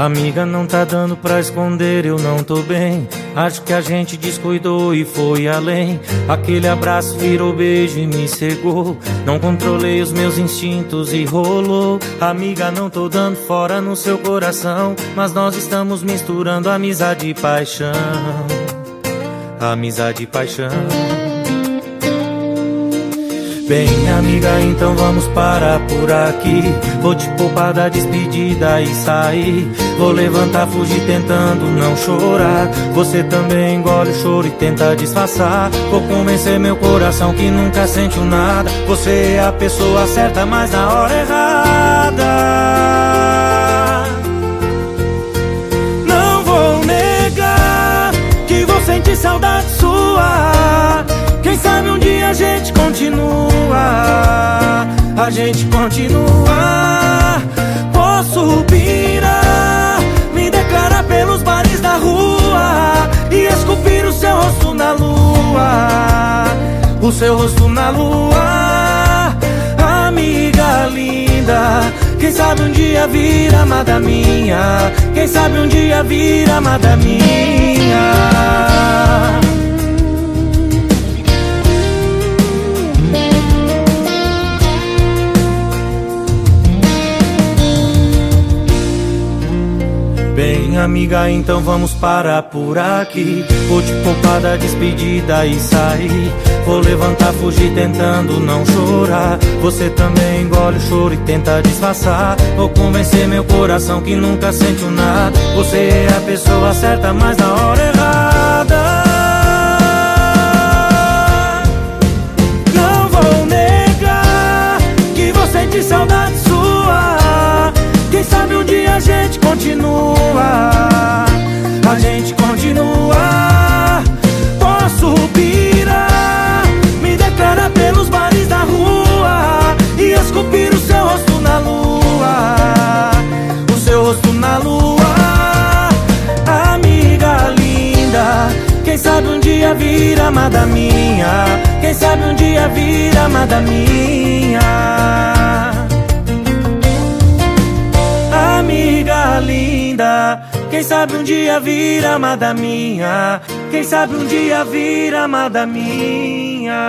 Amiga, não tá dando pra esconder, eu não tô bem. Acho que a gente descuidou e foi além. Aquele abraço virou beijo e me cegou. Não controlei os meus instintos e rolou. Amiga, não tô dando fora no seu coração. Mas nós estamos misturando amizade e paixão. Amizade e paixão. Bem, amiga, então vamos parar por aqui. Vou te poupar da despedida e sair. Vou levantar, fugir, tentando não chorar. Você também engole o choro e tenta disfarçar. Vou convencer meu coração que nunca sentiu nada. Você é a pessoa certa, mas na hora errada. A gente continua. Posso pirar, me declarar pelos bares da rua e esculpir o seu rosto na lua, o seu rosto na lua, amiga linda. Quem sabe um dia vir amada minha, quem sabe um dia vir amada minha. Bem, amiga, então vamos parar por aqui. Vou te poupar da despedida e sair. Vou levantar, fugir, tentando não chorar. Você também engole o choro e tenta disfarçar. Vou convencer meu coração que nunca sentiu nada. Você é a pessoa certa, mas na hora errada. Não vou negar que vou sentir saudade sua. Quem sabe um dia a gente continua. A gente continua. Posso pirar, me declarar pelos bares da rua e esculpir o seu rosto na lua. O seu rosto na lua, amiga linda. Quem sabe um dia vir amada minha. Quem sabe um dia vir amada minha. Quem sabe um dia vir amada minha. Quem sabe um dia vir amada minha.